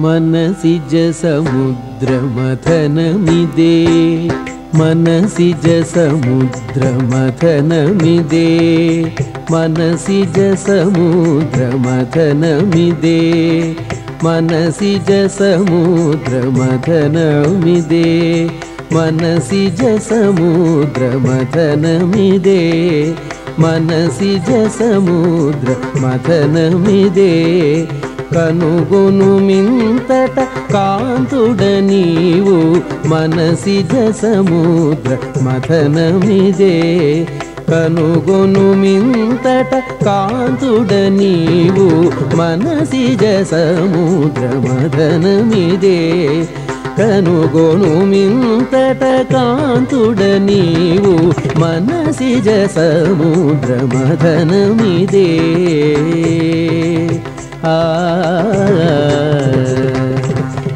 मनसि ज समुद्र मथन मिदे मनसि ज समुद्र मनसि ज समुद्र मनसि ज समुद्र मनसि ज समुद्र मनसि ज समुद्र కనుగొను మింతట కాంతుడ నీవు మనసిజ సముద్ర మథనమిదే. కనుగొను మింతట కాంతుడ నీవు మనసిజ సముద్ర మథనమిదే. కనుగొను మింతట కాంతుడ నీవు మనసిజ సముద్ర మథనమిదే.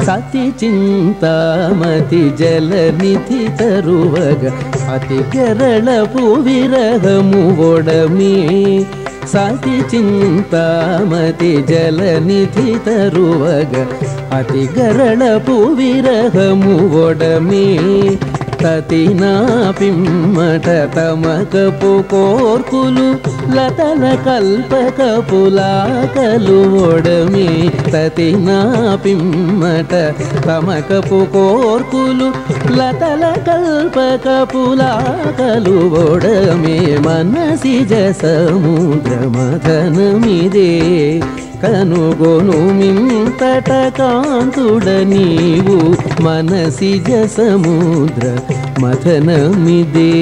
సతి చింతామతి జలనిధి తరువగ అతి గరళపు విరహము ఒడమి సతి చింతామతి జలనిధి తరువగ అతి గరళపు విరహము ఒడమి తతి నా పిమ్మట తమకపు కోర్కులు లతల కల్పకపులాకలు లాకలు ఒడమి. తతి నా పిమ్మట తమకపు కోర్కులు లతల కల్పకపులాకలు ఒడమే. మనసిజ సముద్రమథనమిదే. కనుగొను మింతట కాంతుడ నీవు మనసిజ సముద్ర మథనమిదే.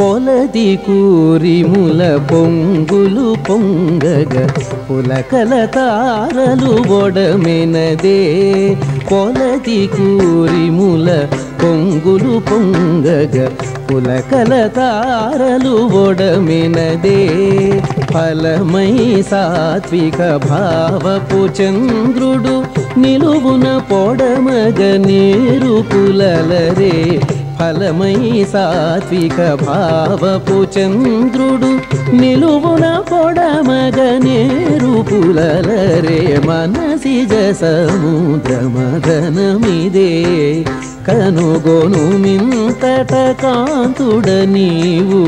పొలది కూరిముల పొంగులు పొంగగ పులకల తారలు ఒడమెనదే. పొలది కూరిముల పొంగులు పొంగగ పులకల తారలు ఒడమినదే. ఫలమై సాత్విక భావపు చంద్రుడు నిలువున పొడమగ నీరు పులలరే. ఫలమై సాత్విక భావపు చంద్రుడు నిలువున పొడమగ నేరు పులలరే. మనసిజ సముద్ర మదనమిదే. కనుగొను మింతట కాంతుడ నీవు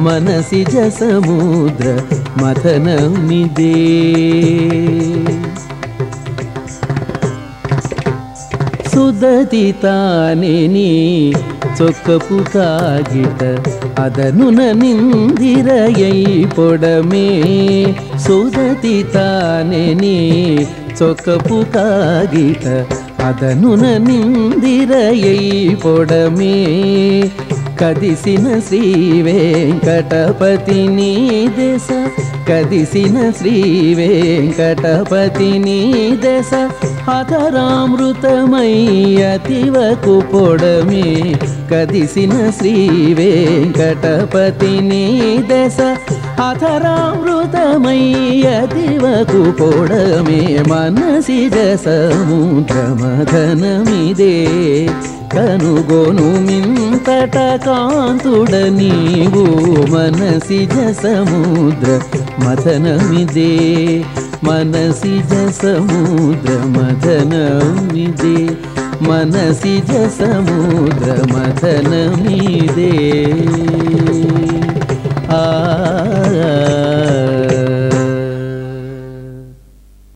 మనసిజ సముద్ర మథనమిదే సుదతి తానిని చొక్కపు కాగిట ಅದನುನ ನಿಂದಿರಯೈ ಪೊಡಮೇ ಸುದತಿ ತಾನೆ ನೀ ಚೊಕ್ಕಪು ಕಾಗಿಟ ಅದನುನ ನಿಂದಿರೈ ಪೊಡಮೇ ಕದಿಸಿನ ಶ್ರೀ ವೆಂಕಟಪತಿ ನೀ ದೇಶ ಕದಿಸಿನ ಶ್ರೀ ವೆಂಕಟಪತಿ ನೀ ದೇಶ ಅದರಾಮೃತಮೈ ಅತಿವಕು ಪೊಡಮೇ కదిసిన శ్రీ వెంకటపతిని దశ అధరామృతమై అతివకు పొడమే మనసి సముద్రమధనమిదే కనుగోను మింతట కాంతుడ నీవు మనసి జసముద్ర మథనమిదే. మనసి జసముద్ర మథనమిదే. మనసి జ సముద్ర మథనమిదే మీదే